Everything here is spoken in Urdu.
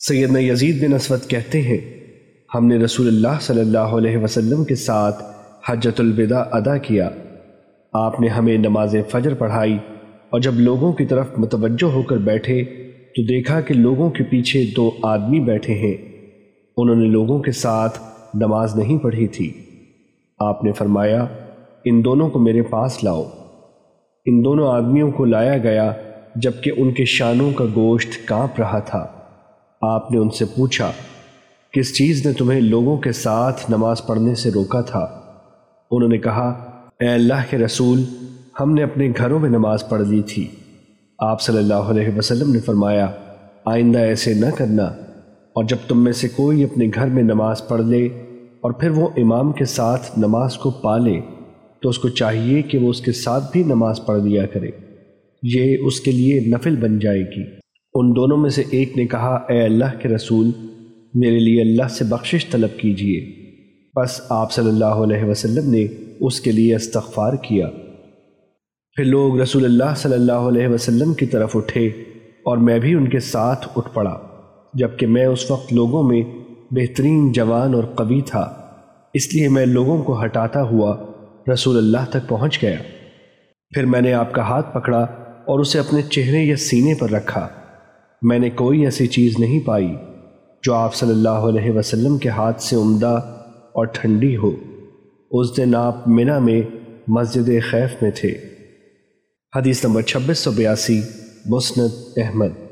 سیدنا یزید بن اسود کہتے ہیں، ہم نے رسول اللہ صلی اللہ علیہ وسلم کے ساتھ حجت الوداع ادا کیا۔ آپ نے ہمیں نماز فجر پڑھائی اور جب لوگوں کی طرف متوجہ ہو کر بیٹھے تو دیکھا کہ لوگوں کے پیچھے دو آدمی بیٹھے ہیں۔ انہوں نے لوگوں کے ساتھ نماز نہیں پڑھی تھی۔ آپ نے فرمایا، ان دونوں کو میرے پاس لاؤ۔ ان دونوں آدمیوں کو لایا گیا جبکہ ان کے شانوں کا گوشت کانپ رہا تھا۔ آپ نے ان سے پوچھا، کس چیز نے تمہیں لوگوں کے ساتھ نماز پڑھنے سے روکا تھا؟ انہوں نے کہا، اے اللہ کے رسول، ہم نے اپنے گھروں میں نماز پڑھ لی تھی۔ آپ صلی اللہ علیہ وسلم نے فرمایا، آئندہ ایسے نہ کرنا۔ اور جب تم میں سے کوئی اپنے گھر میں نماز پڑھ لے اور پھر وہ امام کے ساتھ نماز کو پالے تو اس کو چاہیے کہ وہ اس کے ساتھ بھی نماز پڑھ لیا کرے۔ یہ اس کے لیے نفل بن جائے گی۔ ان دونوں میں سے ایک نے کہا، اے اللہ کے رسول، میرے لیے اللہ سے بخشش طلب کیجیے۔ بس آپ صلی اللہ علیہ وسلم نے اس کے لیے استغفار کیا۔ پھر لوگ رسول اللہ صلی اللہ علیہ وسلم کی طرف اٹھے اور میں بھی ان کے ساتھ اٹھ پڑا، جبکہ میں اس وقت لوگوں میں بہترین جوان اور قوی تھا۔ اس لیے میں لوگوں کو ہٹاتا ہوا رسول اللہ تک پہنچ گیا۔ پھر میں نے آپ کا ہاتھ پکڑا اور اسے اپنے چہرے یا سینے پر رکھا۔ میں نے کوئی ایسی چیز نہیں پائی جو آپ صلی اللہ علیہ وسلم کے ہاتھ سے عمدہ اور ٹھنڈی ہو۔ اس دن آپ منا میں مسجد خیف میں تھے۔ حدیث نمبر چھبیس سو بیاسی، مسند احمد۔